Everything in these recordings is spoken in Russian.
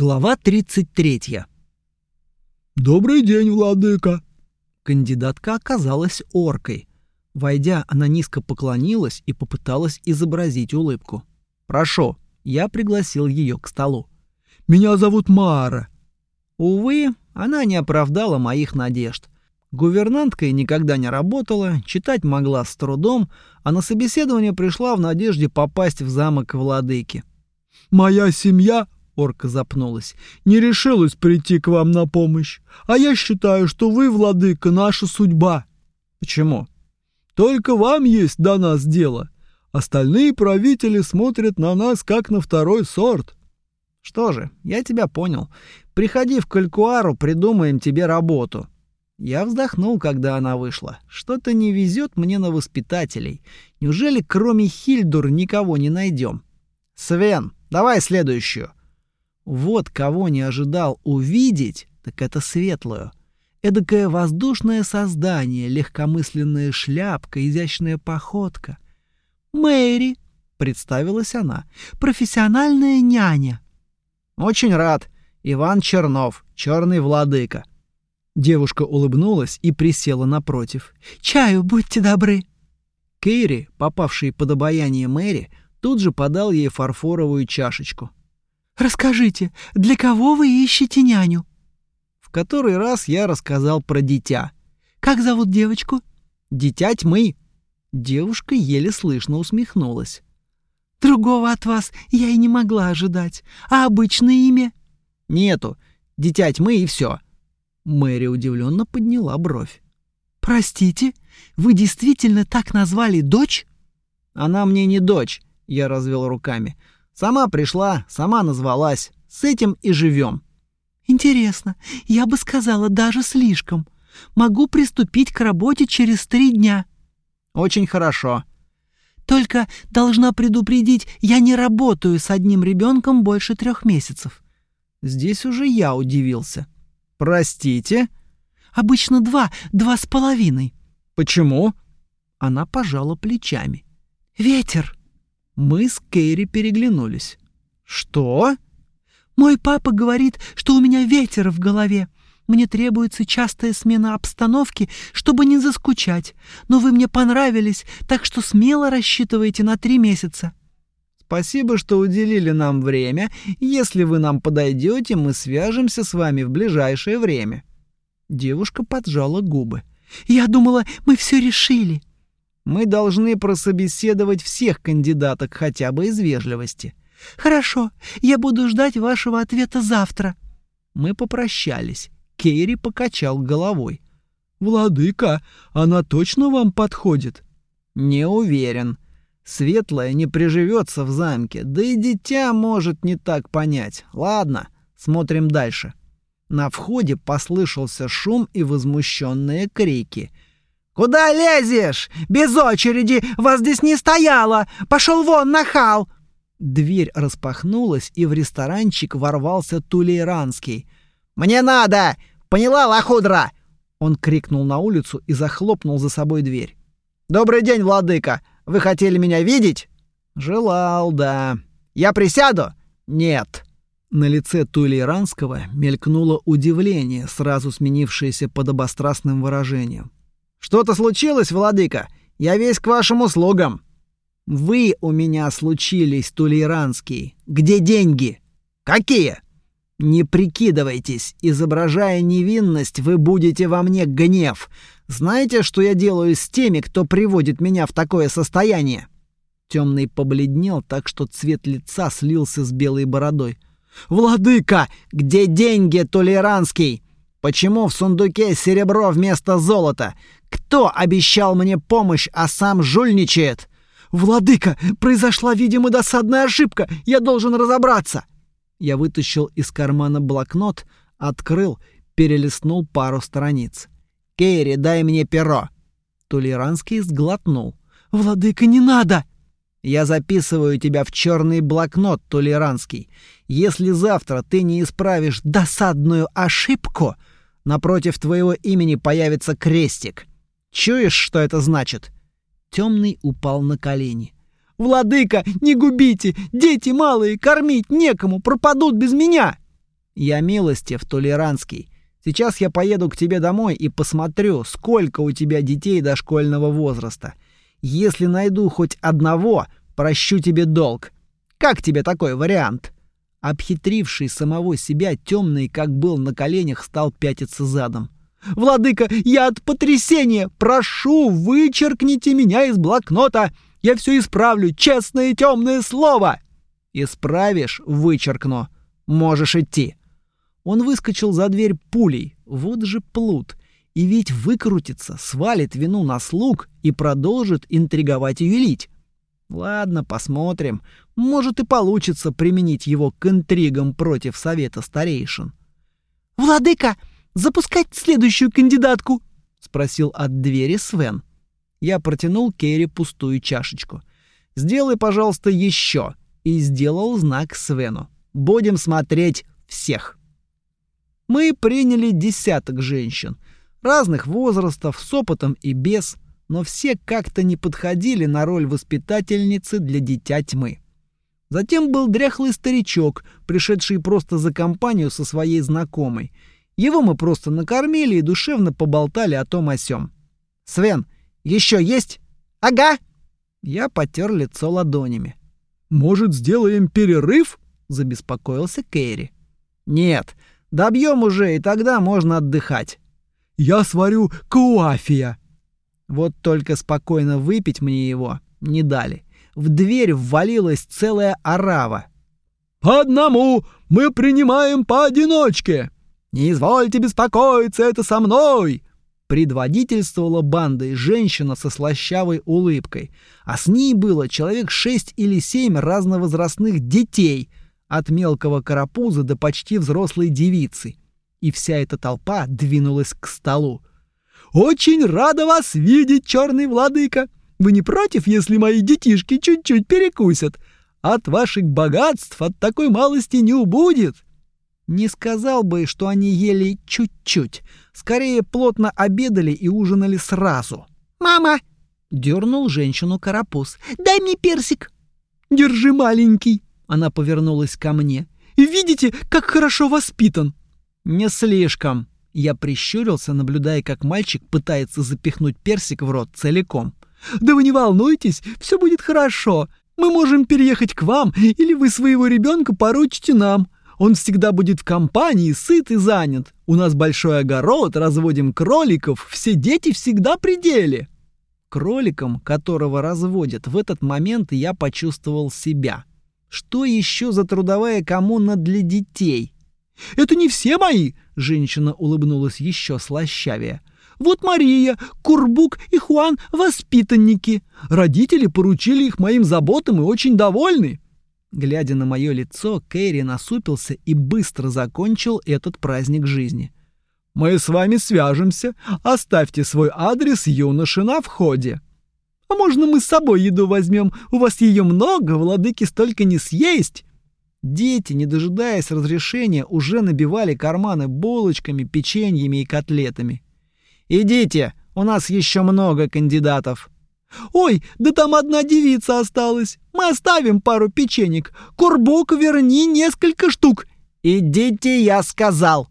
Глава 33. «Добрый день, владыка!» Кандидатка оказалась оркой. Войдя, она низко поклонилась и попыталась изобразить улыбку. «Прошу, я пригласил ее к столу». «Меня зовут Мара». Увы, она не оправдала моих надежд. Гувернанткой никогда не работала, читать могла с трудом, а на собеседование пришла в надежде попасть в замок владыки. «Моя семья Орка запнулась. «Не решилась прийти к вам на помощь. А я считаю, что вы, владыка, наша судьба». «Почему?» «Только вам есть до нас дело. Остальные правители смотрят на нас, как на второй сорт». «Что же, я тебя понял. Приходи в Калькуару, придумаем тебе работу». Я вздохнул, когда она вышла. Что-то не везет мне на воспитателей. Неужели кроме Хильдур никого не найдем? Свен, давай следующую. Вот кого не ожидал увидеть, так это светлую. Эдакое воздушное создание, легкомысленная шляпка, изящная походка. «Мэри», — представилась она, — «профессиональная няня». «Очень рад. Иван Чернов, черный владыка». Девушка улыбнулась и присела напротив. «Чаю, будьте добры». Кейри, попавший под обаяние Мэри, тут же подал ей фарфоровую чашечку. «Расскажите, для кого вы ищете няню?» В который раз я рассказал про дитя. «Как зовут девочку?» «Дитя тьмы». Девушка еле слышно усмехнулась. «Другого от вас я и не могла ожидать. А обычное имя?» «Нету. Дитя тьмы и все». Мэри удивленно подняла бровь. «Простите, вы действительно так назвали дочь?» «Она мне не дочь», — я развел руками. Сама пришла, сама назвалась. С этим и живем. Интересно, я бы сказала даже слишком. Могу приступить к работе через три дня. Очень хорошо. Только должна предупредить, я не работаю с одним ребенком больше трех месяцев. Здесь уже я удивился. Простите? Обычно два, два с половиной. Почему? Она пожала плечами. Ветер. Мы с Кейри переглянулись. «Что?» «Мой папа говорит, что у меня ветер в голове. Мне требуется частая смена обстановки, чтобы не заскучать. Но вы мне понравились, так что смело рассчитывайте на три месяца». «Спасибо, что уделили нам время. Если вы нам подойдете, мы свяжемся с вами в ближайшее время». Девушка поджала губы. «Я думала, мы все решили». Мы должны прособеседовать всех кандидаток хотя бы из вежливости. Хорошо, я буду ждать вашего ответа завтра. Мы попрощались. Кейри покачал головой. Владыка, она точно вам подходит? Не уверен. Светлая не приживется в замке, да и дитя может не так понять. Ладно, смотрим дальше. На входе послышался шум и возмущенные крики — «Куда лезешь? Без очереди! Вас здесь не стояло! Пошел вон, нахал!» Дверь распахнулась, и в ресторанчик ворвался Тулейранский. «Мне надо! Поняла, лохудра?» Он крикнул на улицу и захлопнул за собой дверь. «Добрый день, владыка! Вы хотели меня видеть?» «Желал, да. Я присяду?» «Нет». На лице Тулейранского мелькнуло удивление, сразу сменившееся подобострастным выражением. Что-то случилось, владыка? Я весь к вашим услугам. Вы у меня случились, Тулейранский. Где деньги? Какие? Не прикидывайтесь, изображая невинность, вы будете во мне гнев. Знаете, что я делаю с теми, кто приводит меня в такое состояние? Темный побледнел так, что цвет лица слился с белой бородой. «Владыка, где деньги, Толеранский? Почему в сундуке серебро вместо золота? Кто обещал мне помощь, а сам жульничает? Владыка, произошла, видимо, досадная ошибка. Я должен разобраться. Я вытащил из кармана блокнот, открыл, перелистнул пару страниц. Кейри, дай мне перо. Толеранский сглотнул. Владыка, не надо. Я записываю тебя в черный блокнот, Толеранский. Если завтра ты не исправишь досадную ошибку, напротив твоего имени появится крестик. Чуешь, что это значит?» Темный упал на колени. «Владыка, не губите! Дети малые, кормить некому, пропадут без меня!» Я милостив, толерантский. Сейчас я поеду к тебе домой и посмотрю, сколько у тебя детей дошкольного возраста. Если найду хоть одного, прощу тебе долг. Как тебе такой вариант?» Обхитривший самого себя, темный, как был на коленях, стал пятиться задом. «Владыка, я от потрясения! Прошу, вычеркните меня из блокнота! Я все исправлю, честное темное слово!» «Исправишь, вычеркну. Можешь идти». Он выскочил за дверь пулей. Вот же плут. И ведь выкрутится, свалит вину на слуг и продолжит интриговать и юлить. Ладно, посмотрим. Может и получится применить его к интригам против совета старейшин. «Владыка, запускать следующую кандидатку?» — спросил от двери Свен. Я протянул Керри пустую чашечку. «Сделай, пожалуйста, еще!» и сделал знак Свену. «Будем смотреть всех!» Мы приняли десяток женщин, разных возрастов, с опытом и без, но все как-то не подходили на роль воспитательницы для дитя тьмы. Затем был дряхлый старичок, пришедший просто за компанию со своей знакомой. Его мы просто накормили и душевно поболтали о том о сём. «Свен, еще есть?» «Ага!» Я потер лицо ладонями. «Может, сделаем перерыв?» — забеспокоился Кэрри. «Нет, добьем уже, и тогда можно отдыхать». «Я сварю кауафия». Вот только спокойно выпить мне его не дали. В дверь ввалилась целая орава. «По одному! Мы принимаем поодиночке!» «Не извольте беспокоиться, это со мной!» Предводительствовала бандой женщина со слащавой улыбкой, а с ней было человек шесть или семь разновозрастных детей, от мелкого карапуза до почти взрослой девицы. И вся эта толпа двинулась к столу. «Очень рада вас видеть, черный владыка! Вы не против, если мои детишки чуть-чуть перекусят? От ваших богатств от такой малости не убудет!» Не сказал бы, что они ели чуть-чуть. Скорее, плотно обедали и ужинали сразу. «Мама!» — дернул женщину карапуз. «Дай мне персик!» «Держи, маленький!» — она повернулась ко мне. «Видите, как хорошо воспитан!» «Не слишком!» Я прищурился, наблюдая, как мальчик пытается запихнуть персик в рот целиком. «Да вы не волнуйтесь, все будет хорошо. Мы можем переехать к вам, или вы своего ребенка поручите нам. Он всегда будет в компании, сыт и занят. У нас большой огород, разводим кроликов, все дети всегда при деле. Кроликом, которого разводят, в этот момент я почувствовал себя. Что еще за трудовая коммуна для детей? Это не все мои, женщина улыбнулась еще слащавее. Вот Мария, Курбук и Хуан воспитанники. Родители поручили их моим заботам и очень довольны. Глядя на мое лицо, Кэрри насупился и быстро закончил этот праздник жизни. «Мы с вами свяжемся. Оставьте свой адрес юноши на входе». «А можно мы с собой еду возьмем? У вас ее много, владыки столько не съесть». Дети, не дожидаясь разрешения, уже набивали карманы булочками, печеньями и котлетами. «Идите, у нас еще много кандидатов». «Ой, да там одна девица осталась. Мы оставим пару печенек. Курбок, верни несколько штук». «Идите, я сказал».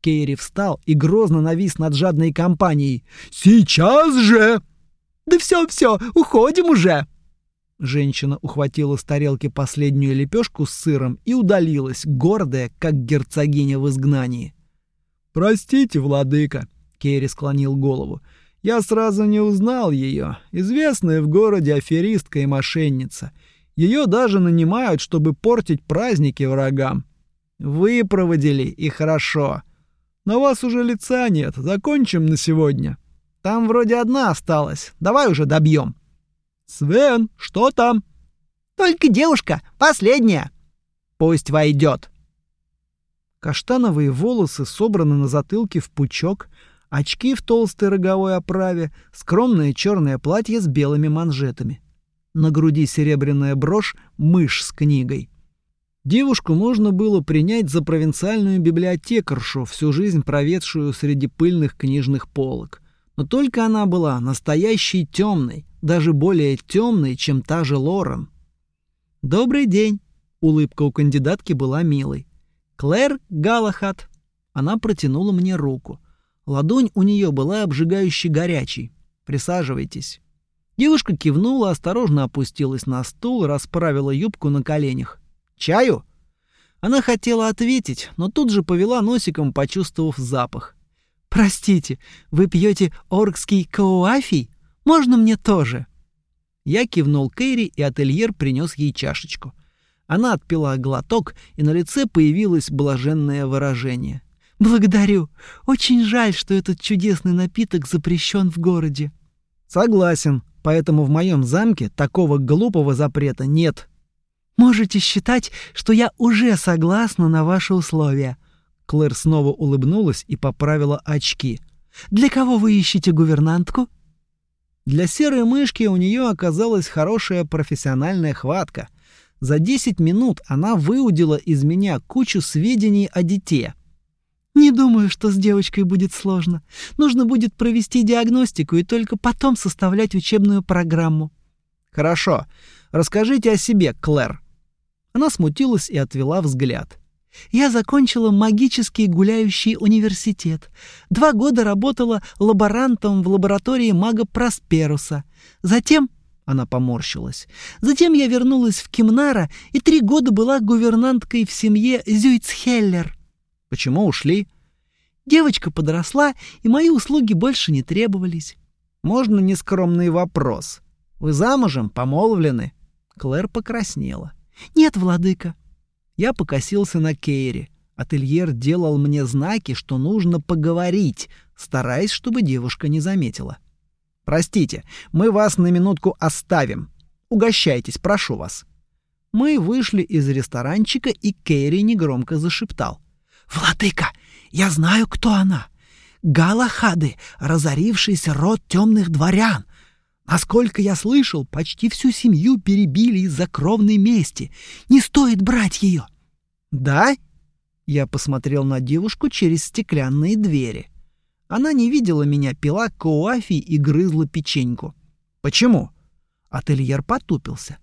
Кейри встал и грозно навис над жадной компанией. «Сейчас же!» «Да все-все, уходим уже!» Женщина ухватила с тарелки последнюю лепешку с сыром и удалилась, гордая, как герцогиня в изгнании. «Простите, владыка», — Керри склонил голову. Я сразу не узнал ее. Известная в городе аферистка и мошенница. Ее даже нанимают, чтобы портить праздники врагам. Вы проводили, и хорошо. На вас уже лица нет. Закончим на сегодня. Там вроде одна осталась. Давай уже добьем. Свен, что там? Только девушка, последняя. Пусть войдет. Каштановые волосы собраны на затылке в пучок, очки в толстой роговой оправе, скромное черное платье с белыми манжетами. На груди серебряная брошь, мышь с книгой. Девушку можно было принять за провинциальную библиотекаршу, всю жизнь проведшую среди пыльных книжных полок. Но только она была настоящей темной, даже более темной, чем та же Лорен. «Добрый день!» — улыбка у кандидатки была милой. Клэр Галахат. Она протянула мне руку. Ладонь у нее была обжигающе горячей. Присаживайтесь. Девушка кивнула, осторожно опустилась на стул, расправила юбку на коленях. «Чаю?» Она хотела ответить, но тут же повела носиком, почувствовав запах. «Простите, вы пьете оркский кауафий? Можно мне тоже?» Я кивнул Кэрри, и ательер принес ей чашечку. Она отпила глоток, и на лице появилось блаженное выражение. «Благодарю. Очень жаль, что этот чудесный напиток запрещен в городе». «Согласен», поэтому в моем замке такого глупого запрета нет. Можете считать, что я уже согласна на ваши условия. Клэр снова улыбнулась и поправила очки. Для кого вы ищете гувернантку? Для серой мышки у нее оказалась хорошая профессиональная хватка. За 10 минут она выудила из меня кучу сведений о дите. Не думаю, что с девочкой будет сложно. Нужно будет провести диагностику и только потом составлять учебную программу. Хорошо. Расскажите о себе, Клэр. Она смутилась и отвела взгляд. Я закончила магический гуляющий университет. Два года работала лаборантом в лаборатории мага Просперуса. Затем она поморщилась. Затем я вернулась в Кимнара и три года была гувернанткой в семье Зюйцхеллер. Почему ушли? Девочка подросла, и мои услуги больше не требовались. Можно нескромный вопрос? Вы замужем, помолвлены? Клэр покраснела. Нет, владыка. Я покосился на Кейри. Ательер делал мне знаки, что нужно поговорить, стараясь, чтобы девушка не заметила. Простите, мы вас на минутку оставим. Угощайтесь, прошу вас. Мы вышли из ресторанчика, и Кейри негромко зашептал: «Владыка, я знаю, кто она. Галахады, разорившийся род темных дворян. Насколько я слышал, почти всю семью перебили из-за кровной мести. Не стоит брать ее». «Да?» Я посмотрел на девушку через стеклянные двери. Она не видела меня, пила коафи и грызла печеньку. «Почему?» Ательер потупился.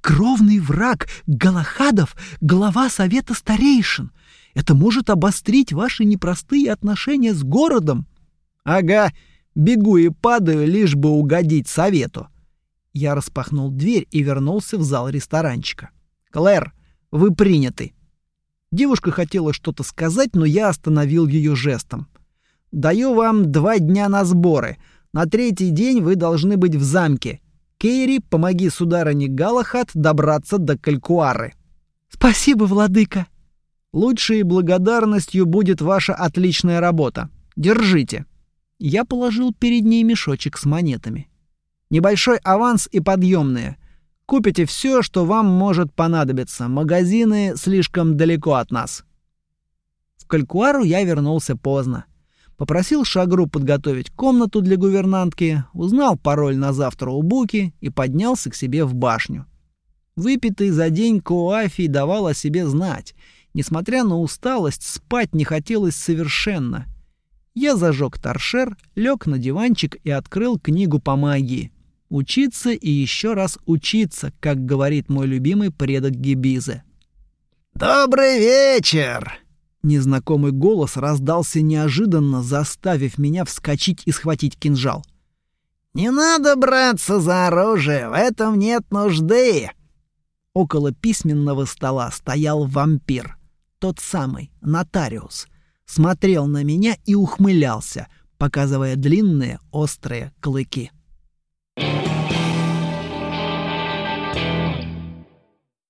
«Кровный враг Галахадов — глава совета старейшин. Это может обострить ваши непростые отношения с городом. Ага, бегу и падаю, лишь бы угодить совету. Я распахнул дверь и вернулся в зал ресторанчика. Клэр, вы приняты. Девушка хотела что-то сказать, но я остановил ее жестом. Даю вам два дня на сборы. На третий день вы должны быть в замке. Кейри, помоги сударыне Галахат добраться до Калькуары. Спасибо, владыка. Лучшей благодарностью будет ваша отличная работа. Держите. Я положил перед ней мешочек с монетами. Небольшой аванс и подъемные. Купите все, что вам может понадобиться. Магазины слишком далеко от нас. В Калькуару я вернулся поздно. Попросил Шагру подготовить комнату для гувернантки, узнал пароль на завтра у Буки и поднялся к себе в башню. Выпитый за день коафий давал о себе знать — Несмотря на усталость, спать не хотелось совершенно. Я зажег торшер, лег на диванчик и открыл книгу по магии. Учиться и еще раз учиться, как говорит мой любимый предок Гибизе. «Добрый вечер!» Незнакомый голос раздался неожиданно, заставив меня вскочить и схватить кинжал. «Не надо браться за оружие, в этом нет нужды!» Около письменного стола стоял вампир тот самый, нотариус, смотрел на меня и ухмылялся, показывая длинные острые клыки.